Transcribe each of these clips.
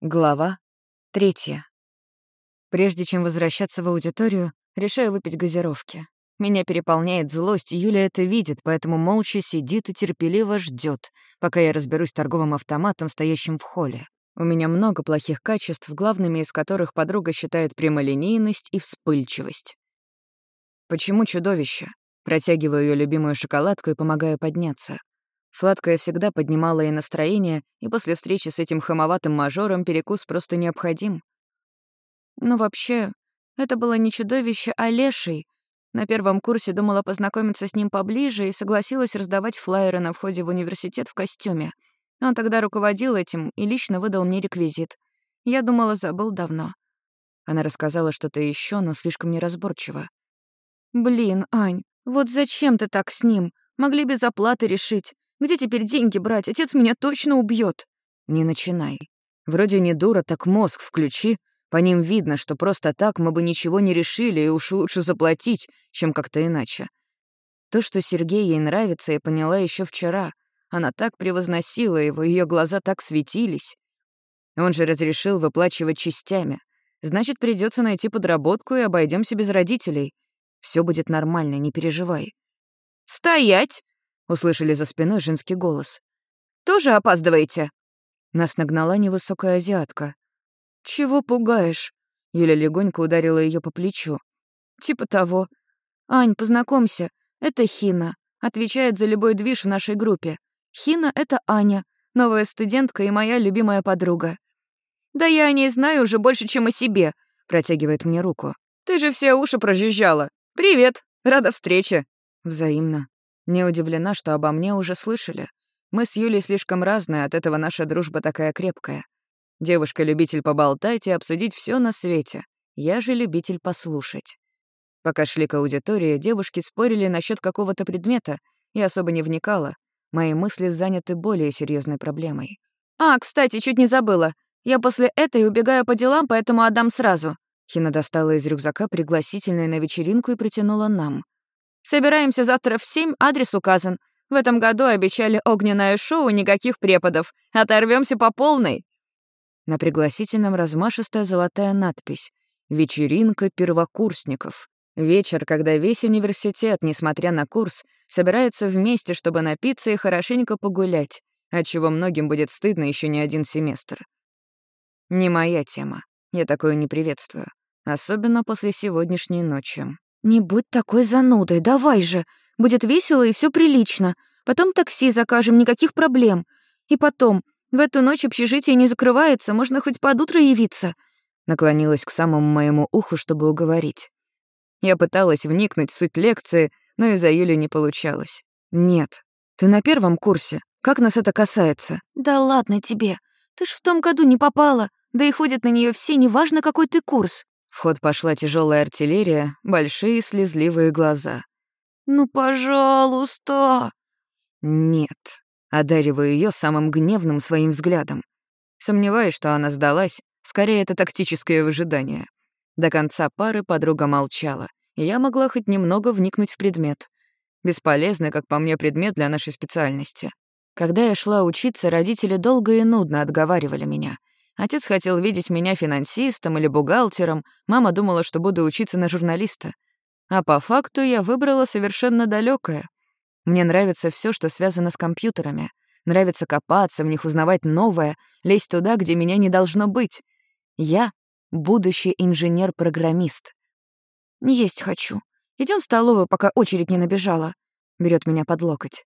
Глава третья. Прежде чем возвращаться в аудиторию, решаю выпить газировки. Меня переполняет злость, Юля это видит, поэтому молча сидит и терпеливо ждет, пока я разберусь с торговым автоматом, стоящим в холле. У меня много плохих качеств, главными из которых подруга считает прямолинейность и вспыльчивость. Почему чудовище? Протягиваю ее любимую шоколадку и помогаю подняться. Сладкое всегда поднимало ей настроение, и после встречи с этим хамоватым мажором перекус просто необходим. Но вообще, это было не чудовище, а леший. На первом курсе думала познакомиться с ним поближе и согласилась раздавать флаеры на входе в университет в костюме. Он тогда руководил этим и лично выдал мне реквизит. Я думала, забыл давно. Она рассказала что-то еще, но слишком неразборчиво. «Блин, Ань, вот зачем ты так с ним? Могли без оплаты решить. Где теперь деньги брать? Отец меня точно убьет. Не начинай. Вроде не дура, так мозг включи. По ним видно, что просто так мы бы ничего не решили, и уж лучше заплатить, чем как-то иначе. То, что Сергей ей нравится, я поняла еще вчера. Она так превозносила его, ее глаза так светились. Он же разрешил выплачивать частями. Значит, придется найти подработку и обойдемся без родителей. Все будет нормально, не переживай. «Стоять!» Услышали за спиной женский голос. «Тоже опаздываете?» Нас нагнала невысокая азиатка. «Чего пугаешь?» Юля легонько ударила ее по плечу. «Типа того. Ань, познакомься, это Хина. Отвечает за любой движ в нашей группе. Хина — это Аня, новая студентка и моя любимая подруга». «Да я о ней знаю уже больше, чем о себе», — протягивает мне руку. «Ты же все уши прожужжала. Привет, рада встрече». «Взаимно». Не удивлена, что обо мне уже слышали. Мы с Юлей слишком разные, от этого наша дружба такая крепкая. Девушка-любитель поболтать и обсудить все на свете. Я же любитель послушать. Пока шли к аудитории, девушки спорили насчет какого-то предмета, и особо не вникала. Мои мысли заняты более серьезной проблемой. «А, кстати, чуть не забыла. Я после этой убегаю по делам, поэтому отдам сразу». Хина достала из рюкзака пригласительные на вечеринку и протянула нам. Собираемся завтра в семь, адрес указан. В этом году обещали огненное шоу, никаких преподов. Оторвемся по полной». На пригласительном размашистая золотая надпись «Вечеринка первокурсников». Вечер, когда весь университет, несмотря на курс, собирается вместе, чтобы напиться и хорошенько погулять, отчего многим будет стыдно еще не один семестр. Не моя тема. Я такое не приветствую. Особенно после сегодняшней ночи. «Не будь такой занудой, давай же. Будет весело и все прилично. Потом такси закажем, никаких проблем. И потом, в эту ночь общежитие не закрывается, можно хоть под утро явиться». Наклонилась к самому моему уху, чтобы уговорить. Я пыталась вникнуть в суть лекции, но из-за Юли не получалось. «Нет. Ты на первом курсе. Как нас это касается?» «Да ладно тебе. Ты ж в том году не попала. Да и ходят на нее все, неважно, какой ты курс. В ход пошла тяжелая артиллерия, большие слезливые глаза. «Ну, пожалуйста!» «Нет», — одариваю ее самым гневным своим взглядом. Сомневаюсь, что она сдалась, скорее это тактическое выжидание. До конца пары подруга молчала, и я могла хоть немного вникнуть в предмет. Бесполезный, как по мне, предмет для нашей специальности. Когда я шла учиться, родители долго и нудно отговаривали меня — Отец хотел видеть меня финансистом или бухгалтером, мама думала, что буду учиться на журналиста. А по факту я выбрала совершенно далекое. Мне нравится все, что связано с компьютерами. Нравится копаться в них, узнавать новое, лезть туда, где меня не должно быть. Я — будущий инженер-программист. Есть хочу. Идем в столовую, пока очередь не набежала. Берет меня под локоть.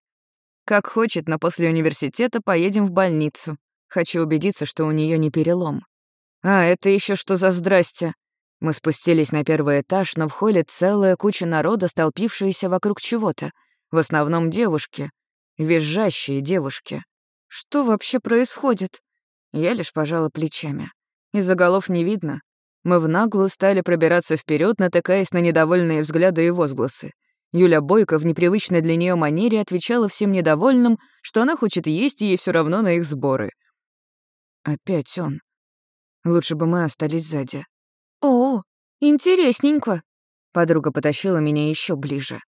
Как хочет, но после университета поедем в больницу. Хочу убедиться, что у нее не перелом. А, это еще что за здрасте? Мы спустились на первый этаж, но в холле целая куча народа, столпившаяся вокруг чего-то. В основном девушки. Визжащие девушки. Что вообще происходит? Я лишь пожала плечами. Из-за голов не видно. Мы в наглую стали пробираться вперед, натыкаясь на недовольные взгляды и возгласы. Юля Бойко в непривычной для нее манере отвечала всем недовольным, что она хочет есть, и ей все равно на их сборы — Опять он. Лучше бы мы остались сзади. О, интересненько. Подруга потащила меня еще ближе.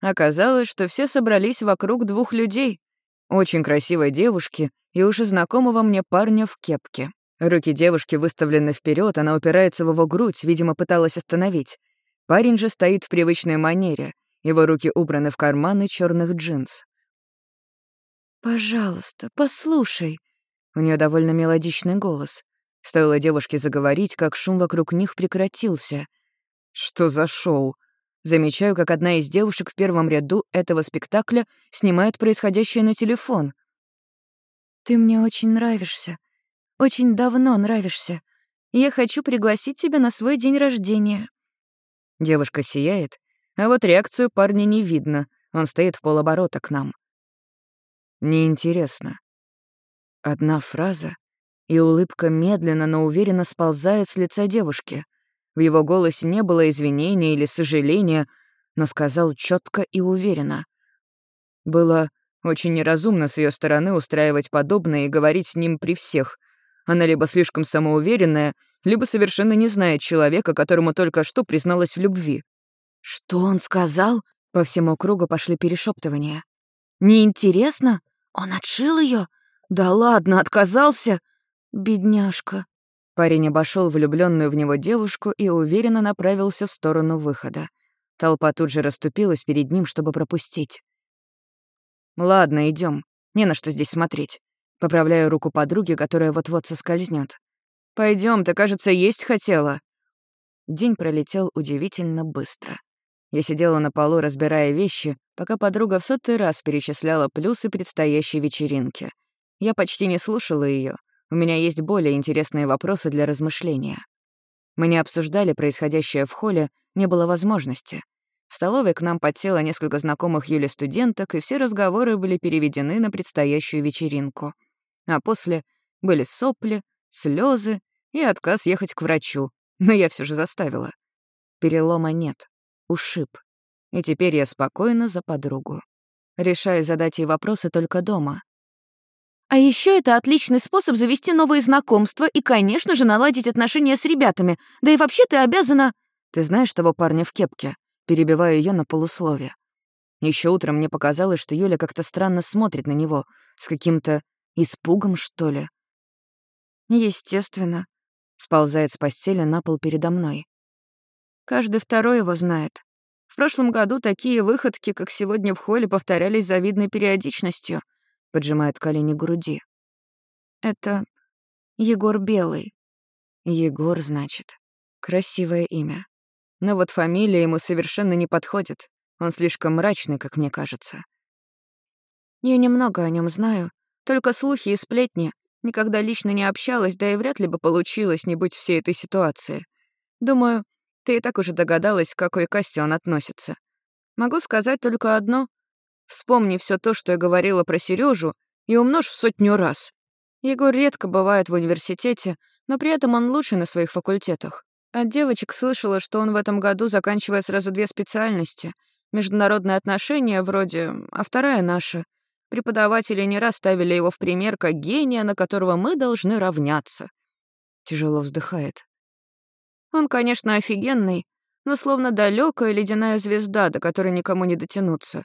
Оказалось, что все собрались вокруг двух людей. Очень красивой девушки и уже знакомого мне парня в кепке. Руки девушки выставлены вперед, она упирается в его грудь, видимо, пыталась остановить. Парень же стоит в привычной манере. Его руки убраны в карманы черных джинс. «Пожалуйста, послушай». У нее довольно мелодичный голос. Стоило девушке заговорить, как шум вокруг них прекратился. «Что за шоу?» Замечаю, как одна из девушек в первом ряду этого спектакля снимает происходящее на телефон. «Ты мне очень нравишься. Очень давно нравишься. Я хочу пригласить тебя на свой день рождения». Девушка сияет, а вот реакцию парня не видно. Он стоит в полоборота к нам. Неинтересно. Одна фраза, и улыбка медленно, но уверенно сползает с лица девушки. В его голосе не было извинения или сожаления, но сказал четко и уверенно. Было очень неразумно с ее стороны устраивать подобное и говорить с ним при всех. Она либо слишком самоуверенная, либо совершенно не знает человека, которому только что призналась в любви. «Что он сказал?» По всему кругу пошли перешептывания. «Неинтересно? Он отшил ее? Да ладно, отказался? Бедняжка». Парень обошел влюбленную в него девушку и уверенно направился в сторону выхода. Толпа тут же расступилась перед ним, чтобы пропустить. «Ладно, идем. Не на что здесь смотреть». Поправляю руку подруги, которая вот-вот соскользнет. Пойдем, ты, кажется, есть хотела». День пролетел удивительно быстро. Я сидела на полу, разбирая вещи, пока подруга в сотый раз перечисляла плюсы предстоящей вечеринки. Я почти не слушала ее. У меня есть более интересные вопросы для размышления. Мы не обсуждали происходящее в холле, не было возможности. В столовой к нам подсело несколько знакомых Юли студенток, и все разговоры были переведены на предстоящую вечеринку. А после были сопли, слезы и отказ ехать к врачу, но я все же заставила. Перелома нет, ушиб. И теперь я спокойна за подругу. Решаю задать ей вопросы только дома. А еще это отличный способ завести новые знакомства и, конечно же, наладить отношения с ребятами. Да и вообще ты обязана... Ты знаешь того парня в кепке? Перебиваю ее на полусловие. Еще утром мне показалось, что Юля как-то странно смотрит на него, с каким-то испугом, что ли. Естественно. Сползает с постели на пол передо мной. Каждый второй его знает. В прошлом году такие выходки, как сегодня в холле, повторялись завидной периодичностью. Поджимает колени к груди. Это Егор Белый. Егор, значит. Красивое имя. Но вот фамилия ему совершенно не подходит. Он слишком мрачный, как мне кажется. Я немного о нем знаю, только слухи и сплетни, Никогда лично не общалась, да и вряд ли бы получилось не быть всей этой ситуации. Думаю, ты и так уже догадалась, к какой касте он относится. Могу сказать только одно. Вспомни все то, что я говорила про Сережу, и умножь в сотню раз. Егор редко бывает в университете, но при этом он лучший на своих факультетах. От девочек слышала, что он в этом году заканчивает сразу две специальности. Международные отношения вроде, а вторая наша Преподаватели не раз ставили его в пример как гения, на которого мы должны равняться. Тяжело вздыхает. Он, конечно, офигенный, но словно далекая ледяная звезда, до которой никому не дотянуться.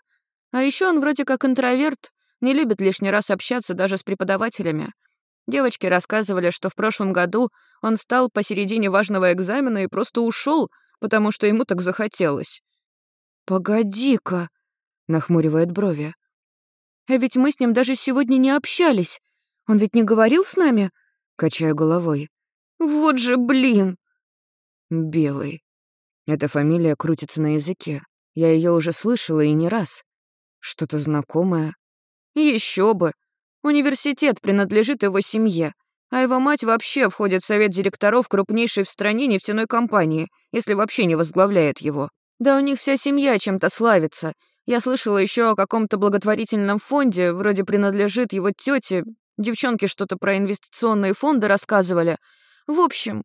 А еще он вроде как интроверт, не любит лишний раз общаться даже с преподавателями. Девочки рассказывали, что в прошлом году он стал посередине важного экзамена и просто ушел, потому что ему так захотелось. «Погоди-ка», — нахмуривает брови. А ведь мы с ним даже сегодня не общались. Он ведь не говорил с нами?» Качаю головой. «Вот же блин!» «Белый». Эта фамилия крутится на языке. Я ее уже слышала и не раз. Что-то знакомое. Еще бы. Университет принадлежит его семье, а его мать вообще входит в совет директоров крупнейшей в стране нефтяной компании, если вообще не возглавляет его. Да у них вся семья чем-то славится, я слышала еще о каком-то благотворительном фонде, вроде принадлежит его тете. Девчонки что-то про инвестиционные фонды рассказывали. В общем,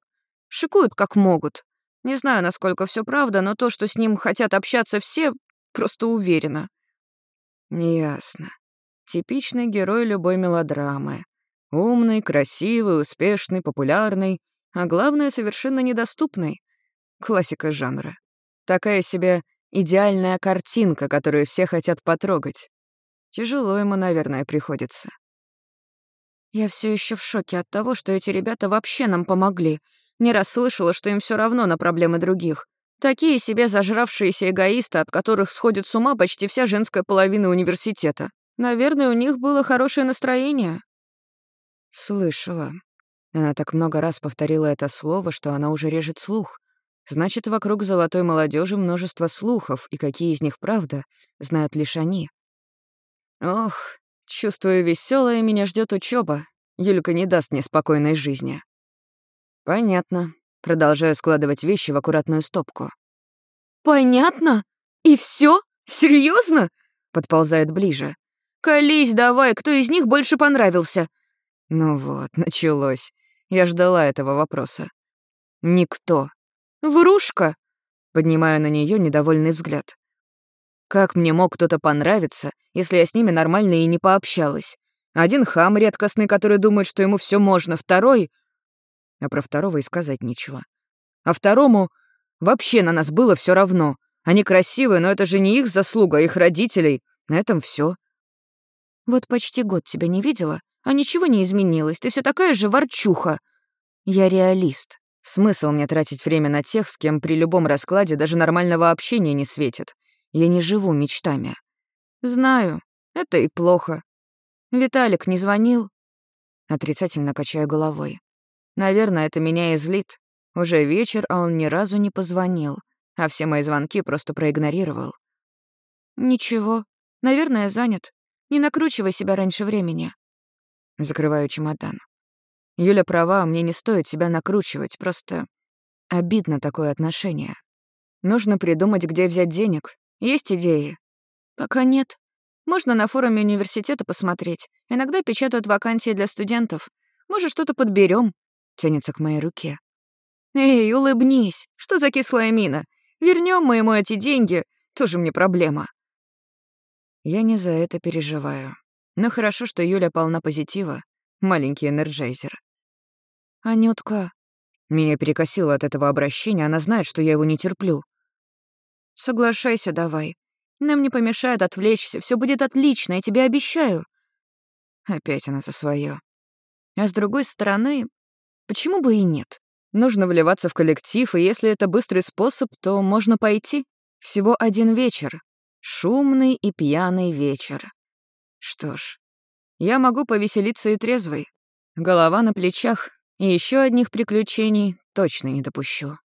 шикуют как могут. Не знаю, насколько все правда, но то, что с ним хотят общаться все, просто уверена. Ясно. Типичный герой любой мелодрамы. Умный, красивый, успешный, популярный, а главное, совершенно недоступный. Классика жанра. Такая себе Идеальная картинка, которую все хотят потрогать. Тяжело ему, наверное, приходится. Я все еще в шоке от того, что эти ребята вообще нам помогли. Не раз слышала, что им все равно на проблемы других. Такие себе зажравшиеся эгоисты, от которых сходит с ума почти вся женская половина университета. Наверное, у них было хорошее настроение. Слышала. Она так много раз повторила это слово, что она уже режет слух. Значит, вокруг золотой молодежи множество слухов, и какие из них правда, знают лишь они. Ох, чувствую, веселая меня ждет учеба. Юлька не даст мне спокойной жизни. Понятно. Продолжаю складывать вещи в аккуратную стопку. Понятно? И все? Серьезно? Подползает ближе. Колись давай, кто из них больше понравился? Ну вот, началось. Я ждала этого вопроса. Никто. Врушка? Поднимаю на нее недовольный взгляд. Как мне мог кто-то понравиться, если я с ними нормально и не пообщалась? Один хам редкостный, который думает, что ему все можно, второй... А про второго и сказать нечего. А второму вообще на нас было все равно. Они красивые, но это же не их заслуга, а их родителей. На этом все. Вот почти год тебя не видела, а ничего не изменилось. Ты все такая же ворчуха. Я реалист. Смысл мне тратить время на тех, с кем при любом раскладе даже нормального общения не светит. Я не живу мечтами. Знаю, это и плохо. Виталик не звонил? Отрицательно качаю головой. Наверное, это меня и злит. Уже вечер, а он ни разу не позвонил, а все мои звонки просто проигнорировал. Ничего, наверное, занят. Не накручивай себя раньше времени. Закрываю чемодан. Юля права, мне не стоит себя накручивать, просто обидно такое отношение. Нужно придумать, где взять денег. Есть идеи? Пока нет. Можно на форуме университета посмотреть. Иногда печатают вакансии для студентов. Может, что-то подберем. Тянется к моей руке. Эй, улыбнись. Что за кислая мина? Вернем мы ему эти деньги. Тоже мне проблема. Я не за это переживаю. Но хорошо, что Юля полна позитива. Маленький энерджайзер. «Анютка...» Меня перекосило от этого обращения, она знает, что я его не терплю. «Соглашайся давай. Нам не помешает отвлечься, все будет отлично, я тебе обещаю». Опять она за свое. А с другой стороны, почему бы и нет? Нужно вливаться в коллектив, и если это быстрый способ, то можно пойти. Всего один вечер. Шумный и пьяный вечер. Что ж, я могу повеселиться и трезвой. Голова на плечах, и еще одних приключений точно не допущу.